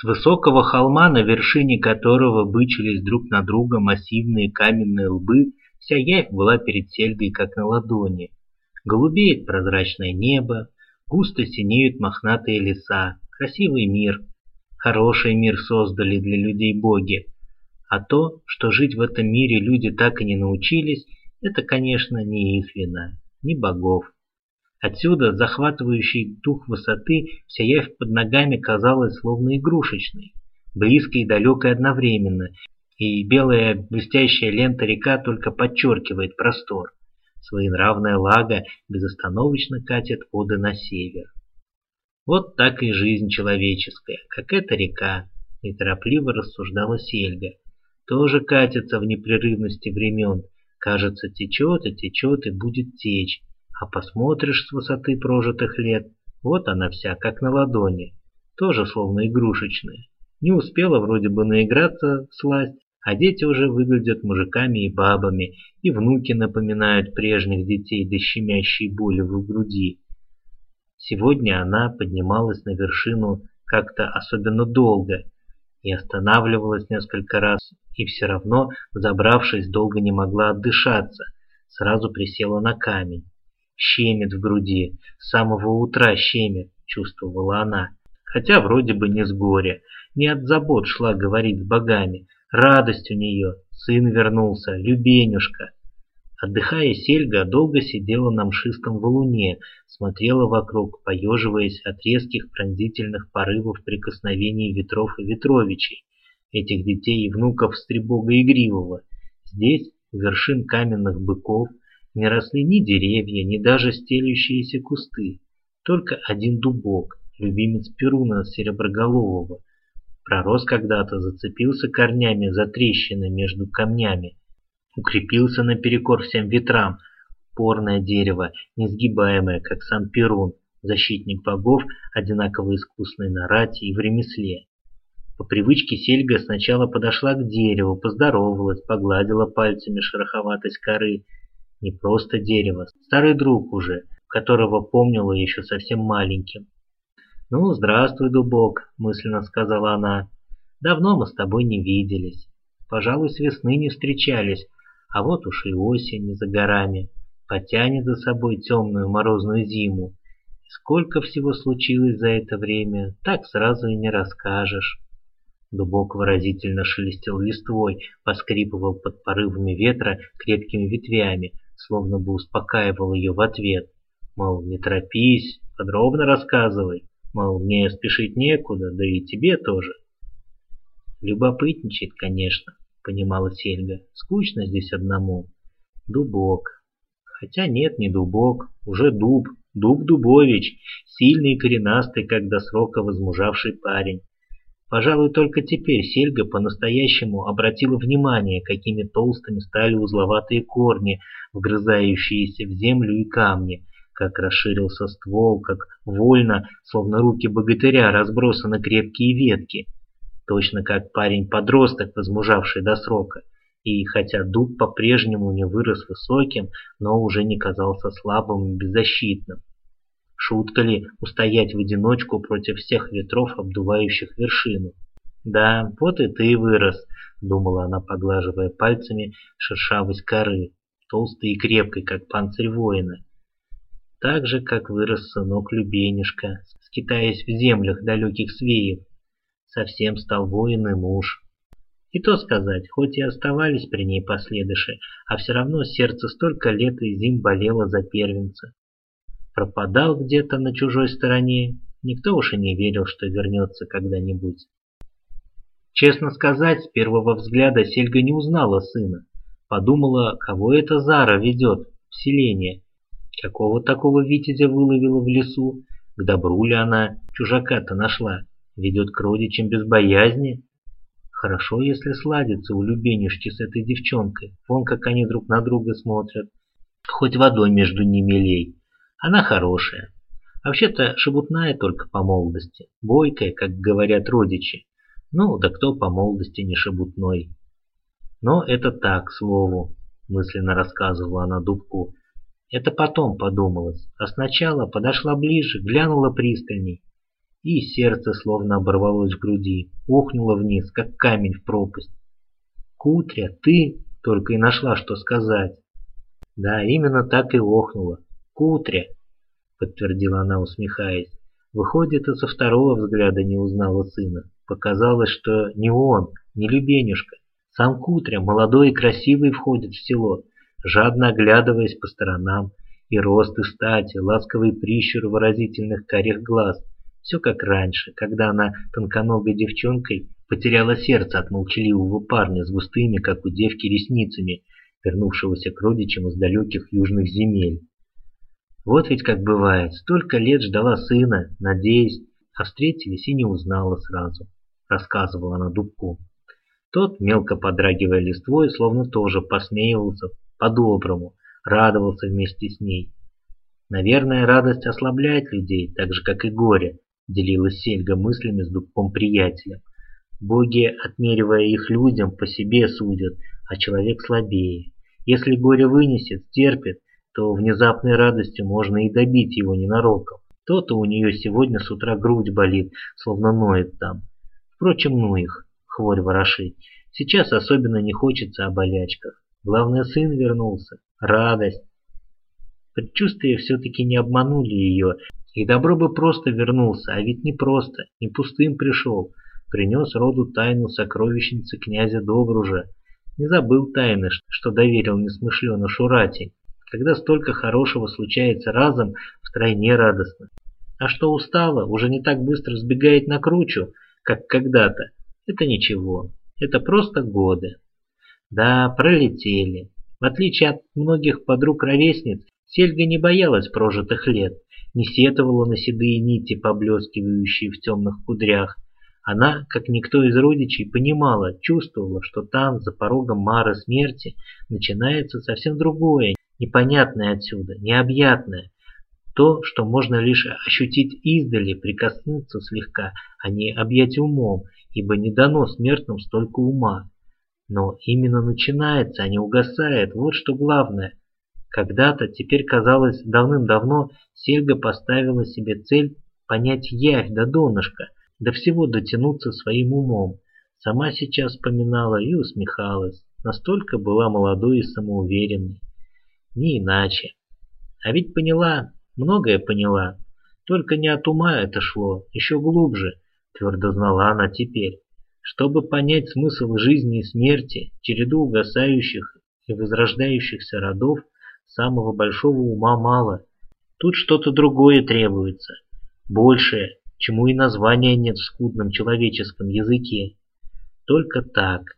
С высокого холма, на вершине которого бычились друг на друга массивные каменные лбы, вся явь была перед Сельгой как на ладони. Голубеет прозрачное небо, густо синеют мохнатые леса, красивый мир. Хороший мир создали для людей боги. А то, что жить в этом мире люди так и не научились, это, конечно, не их вина, не богов. Отсюда захватывающий дух высоты вся явь под ногами казалась словно игрушечной, близкой и далекой одновременно, и белая блестящая лента река только подчеркивает простор. Своенравная лага безостановочно катит воды на север. Вот так и жизнь человеческая, как эта река, неторопливо рассуждала Сельга, тоже катится в непрерывности времен, кажется, течет и течет и будет течь, а посмотришь с высоты прожитых лет, вот она вся, как на ладони, тоже словно игрушечная. Не успела вроде бы наиграться сласть, а дети уже выглядят мужиками и бабами, и внуки напоминают прежних детей до щемящей боли в груди. Сегодня она поднималась на вершину как-то особенно долго и останавливалась несколько раз, и все равно, забравшись, долго не могла отдышаться, сразу присела на камень щемит в груди, с самого утра щемит, чувствовала она. Хотя вроде бы не с горя, не от забот шла говорить с богами. Радость у нее, сын вернулся, любенюшка. Отдыхая, Сельга долго сидела на мшистом валуне, смотрела вокруг, поеживаясь от резких пронзительных порывов прикосновений ветров и ветровичей, этих детей и внуков Стребога и Гривого. Здесь, у вершин каменных быков, не росли ни деревья, ни даже стелющиеся кусты. Только один дубок, любимец Перуна Сереброголового, пророс когда-то, зацепился корнями за трещины между камнями, укрепился наперекор всем ветрам, порное дерево, несгибаемое, как сам Перун, защитник богов, одинаково искусный на рате и в ремесле. По привычке Сельга сначала подошла к дереву, поздоровалась, погладила пальцами шероховатость коры, не просто дерево, старый друг уже, которого помнила еще совсем маленьким. «Ну, здравствуй, дубок», — мысленно сказала она. «Давно мы с тобой не виделись. Пожалуй, с весны не встречались, а вот уж и осень за горами. Потянет за собой темную морозную зиму. И сколько всего случилось за это время, так сразу и не расскажешь». Дубок выразительно шелестел листвой, поскрипывал под порывами ветра крепкими ветвями, словно бы успокаивал ее в ответ. Мол, не торопись, подробно рассказывай. Мол, мне спешить некуда, да и тебе тоже. Любопытничает, конечно, понимала Сельга. Скучно здесь одному. Дубок. Хотя нет, не дубок, уже дуб. Дуб Дубович, сильный и коренастый, как до срока возмужавший парень. Пожалуй, только теперь Сельга по-настоящему обратила внимание, какими толстыми стали узловатые корни, вгрызающиеся в землю и камни, как расширился ствол, как вольно, словно руки богатыря, разбросаны крепкие ветки. Точно как парень-подросток, возмужавший до срока. И хотя дуб по-прежнему не вырос высоким, но уже не казался слабым и беззащитным. Шутка ли устоять в одиночку против всех ветров, обдувающих вершину? «Да, вот и ты вырос», — думала она, поглаживая пальцами шершавость коры, толстой и крепкой, как панцирь воина. Так же, как вырос сынок Любенишка, скитаясь в землях далеких свеев. Совсем стал воин и муж. И то сказать, хоть и оставались при ней последыши, а все равно сердце столько лет и зим болело за первенца пропадал где-то на чужой стороне, никто уж и не верил, что вернется когда-нибудь. Честно сказать, с первого взгляда Сельга не узнала сына. Подумала, кого это Зара ведет в селение. Какого такого витязя выловила в лесу? К добру ли она чужака-то нашла? Ведет к родичам без боязни? Хорошо, если сладится у Любенюшки с этой девчонкой. Вон как они друг на друга смотрят. Хоть водой между ними лей. Она хорошая. Вообще-то шебутная только по молодости, бойкая, как говорят родичи. Ну, да кто по молодости не шебутной. Но это так, слову, мысленно рассказывала она Дубку. Это потом подумалось, а сначала подошла ближе, глянула пристальней. и сердце словно оборвалось в груди, ухнуло вниз, как камень в пропасть. «Кутря, ты!» — только и нашла, что сказать. «Да, именно так и охнуло. Кутря!» — подтвердила она, усмехаясь. Выходит, и со второго взгляда не узнала сына. Показалось, что не он, не Любенюшка. Сам Кутря, молодой и красивый, входит в село, жадно оглядываясь по сторонам, и рост и стать, и ласковый прищур выразительных карих глаз. Все как раньше, когда она тонконогой девчонкой потеряла сердце от молчаливого парня с густыми, как у девки, ресницами, вернувшегося к родичам из далеких южных земель. Вот ведь как бывает, столько лет ждала сына, надеясь, а встретились и не узнала сразу, рассказывала она Дубку. Тот, мелко подрагивая листвой, словно тоже посмеивался по-доброму, радовался вместе с ней. Наверное, радость ослабляет людей, так же, как и горе, делилась Сельга мыслями с Дубком приятелем. Боги, отмеривая их людям, по себе судят, а человек слабее. Если горе вынесет, терпит, то внезапной радостью можно и добить его ненароком. То-то у нее сегодня с утра грудь болит, словно ноет там. Впрочем, ну их, хворь ворошить. Сейчас особенно не хочется о болячках. Главное, сын вернулся. Радость. Предчувствия все-таки не обманули ее, и добро бы просто вернулся, а ведь не просто, не пустым пришел. Принес роду тайну сокровищницы князя Добружа. Не забыл тайны, что доверил несмышленно Шурате. Когда столько хорошего случается разом, втройне радостно. А что устала, уже не так быстро сбегает на кручу, как когда-то. Это ничего, это просто годы. Да, пролетели. В отличие от многих подруг-ровесниц, Сельга не боялась прожитых лет, не сетовала на седые нити, поблескивающие в темных кудрях. Она, как никто из родичей, понимала, чувствовала, что там, за порогом Мары смерти, начинается совсем другое, непонятное отсюда, необъятное. То, что можно лишь ощутить издали, прикоснуться слегка, а не объять умом, ибо не дано смертным столько ума. Но именно начинается, а не угасает, вот что главное. Когда-то, теперь казалось давным-давно, Сельга поставила себе цель понять явь до донышка, до всего дотянуться своим умом. Сама сейчас вспоминала и усмехалась, настолько была молодой и самоуверенной. Не иначе. А ведь поняла, многое поняла. Только не от ума это шло, еще глубже, твердо знала она теперь. Чтобы понять смысл жизни и смерти, череду угасающих и возрождающихся родов, самого большого ума мало. Тут что-то другое требуется, большее, чему и названия нет в скудном человеческом языке. Только так.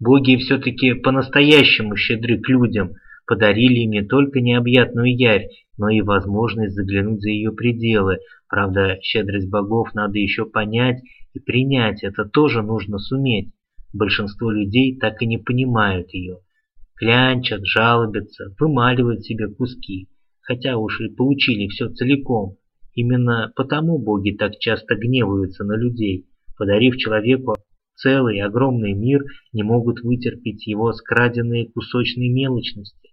Боги все-таки по-настоящему щедры к людям – подарили им не только необъятную явь, но и возможность заглянуть за ее пределы. Правда, щедрость богов надо еще понять и принять, это тоже нужно суметь. Большинство людей так и не понимают ее. Клянчат, жалобятся, вымаливают себе куски, хотя уж и получили все целиком. Именно потому боги так часто гневаются на людей, подарив человеку целый огромный мир, не могут вытерпеть его скраденные кусочные мелочности.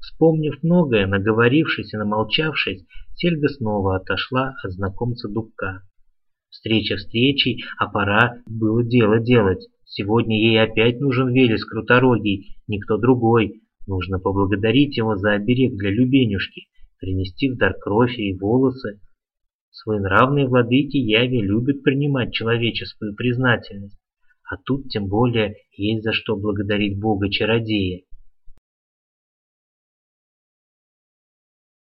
Вспомнив многое, наговорившись и намолчавшись, Сельга снова отошла от знакомца Дубка. Встреча встречей, а пора было дело делать. Сегодня ей опять нужен Велес Круторогий, никто другой. Нужно поблагодарить его за оберег для Любенюшки, принести в дар кровь и волосы. Своенравные владыки Яви любят принимать человеческую признательность. А тут тем более есть за что благодарить Бога-чародея.